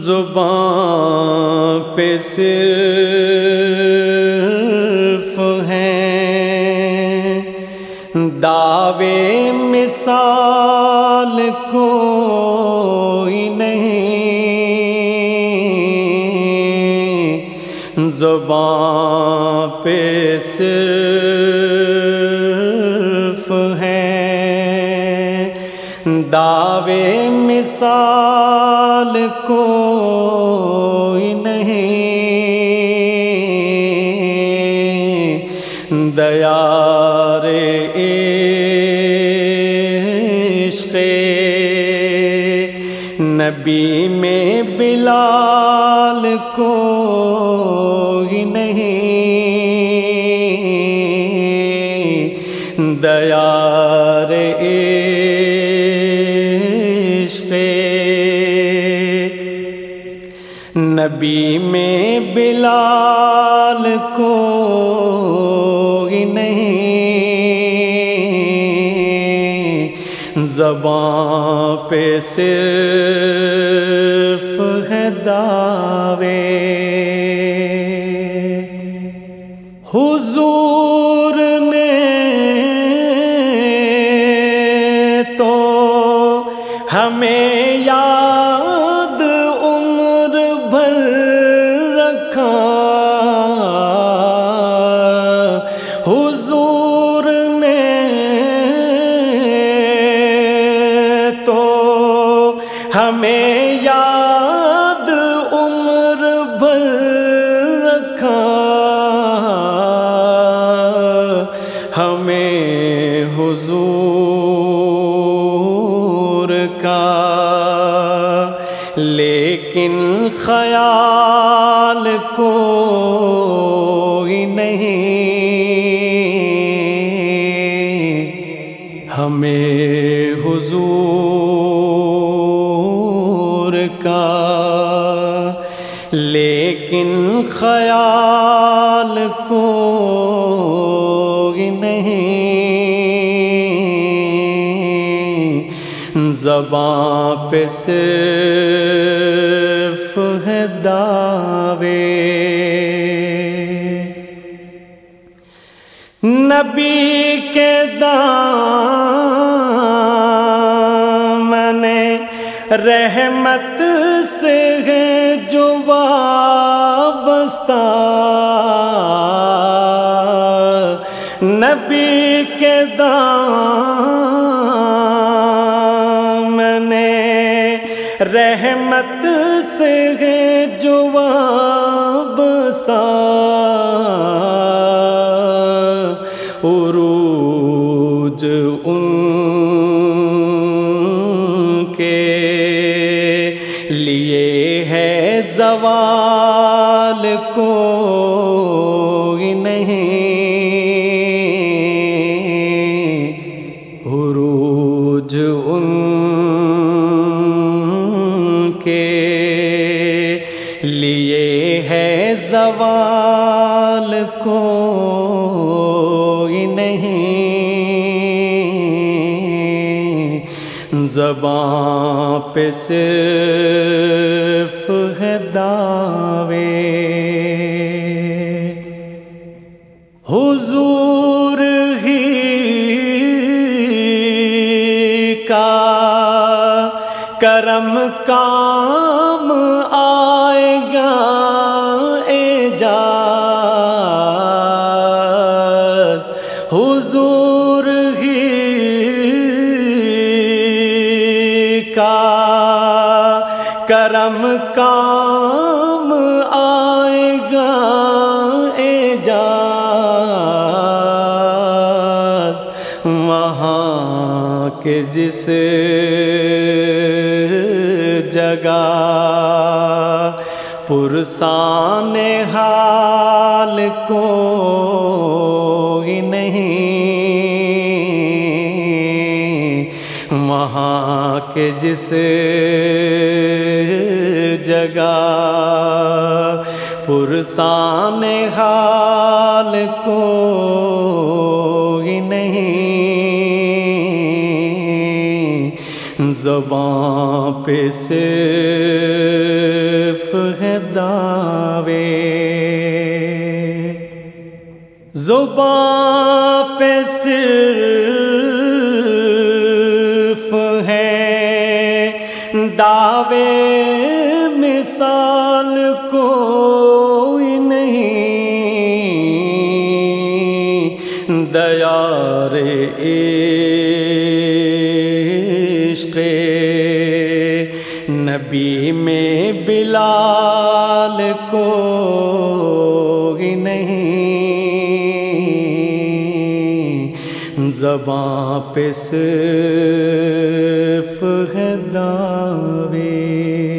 زباں پہ صرف ہیں۔ دعوے مثال کوئی نہیں۔ زباں پہ صرف ہیں۔ دعوے مثال مثال کوئی نہیں۔ دیار عشق نبی میں بلال کوئی نہیں۔ نبی میں بلال کوئی نہیں۔ زباں پہ صرف ہے دعوے۔ حضور نے تو ہمیں یاد لیکن خیال کوئی نہیں۔ ہمیں حضور کا لیکن خیال کوئی نہیں۔ زباں پہ صرف ہے دعوے۔ نبی کے دامن رحمت سے ہے جو وابستہ۔ نبی کے دامن رحمت سے ہے عروج ان کے لیے ہے زوال کو۔ زوال کو نہیں۔ زباں پہ صرف ہے دعوے۔ حضور کا کرم کام آئے گا اعجاز وہاں کے جس جگہ پرسان حال کہ جس جگہ پرسان حال کو ہی نہیں، زبان پہ صرف ہے دعوے۔ زبان پہ صرف دعوے مثال کوئی نہیں۔ دیار عشق نبی میں بلال کو نہیں۔ زباں پہ صرف ہے دعوے۔